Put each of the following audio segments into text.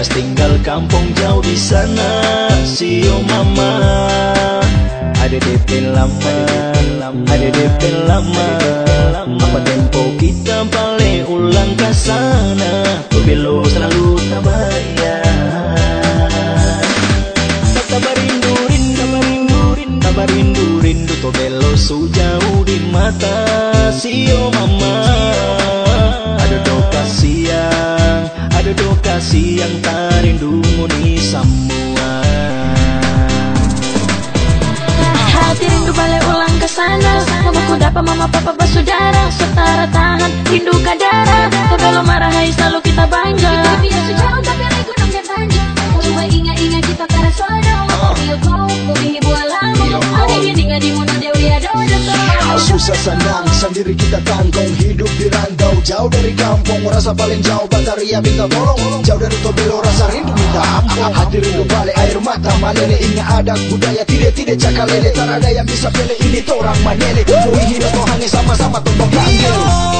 Kas tinggal kampung jauh di sana. Sio mama Ada DP lama Ada DP lama. Apa tempo kita balik ulang ke sana? Tu belo selalu tak bayar. Tak rindu rindu rindu rindu. Tak rindu rindu. Tu belo sujauh di mata. Sio mama Ada doka siang Tak rindu ni semua. Hati rindu balik ulang ke sana. Mamaku dapat mama papa bersaudara. Setara tahan rindu kadara Sebelum marah hai selalu kita bangga. Kita biasa jauh tapi regu nang panjang Coba ingat-ingat kita kara sono Iyo kau, bumi buah lamu Ada dia dengan di muda dewi ada Susah senang sendiri kita tanggung Hidup di rantau jauh dari kampung Rasa paling jauh bataria minta tolong. Jauh dari Tobelo rasa rindu minta ampun. Hati rindu balik air mata malele. Ingat adat budaya tidak-tidak cakal lele. Tak ada yang bisa pilih ini torang manele Lui hidup kau hanya sama-sama tumbang panggil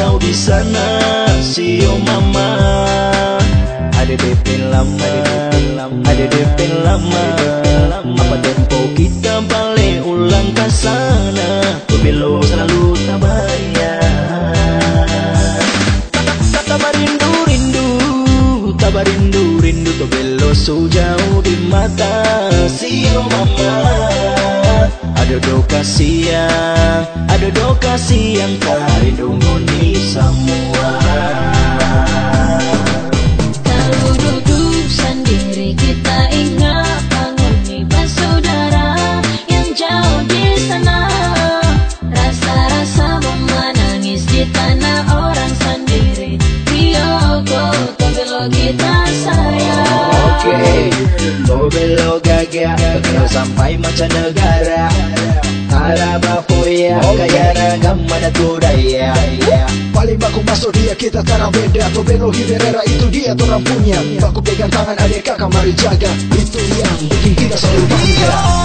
jauh di sana Sio mama. Ada DP lama Ada DP lama. Apa tempo kita balik ulang ke sana Ada doka siang Ada doka siang Tak rindu ni semua. Kalau duduk sendiri kita ingat bangun nih saudara yang jauh di sana. Rasa-rasa menangis di tanah orang sendiri. Bioko tobelo kita sayang Oke Tobelo gagak Kenal sampai mancanegara Araba foya Kaya ragam mana budaya. Paling baku masuk dia kita tanah beda. Tobelo Hiberera itu dia orang punya. Baku pegang tangan adik kakak mari jaga. Itu yang bikin kita selalu bangga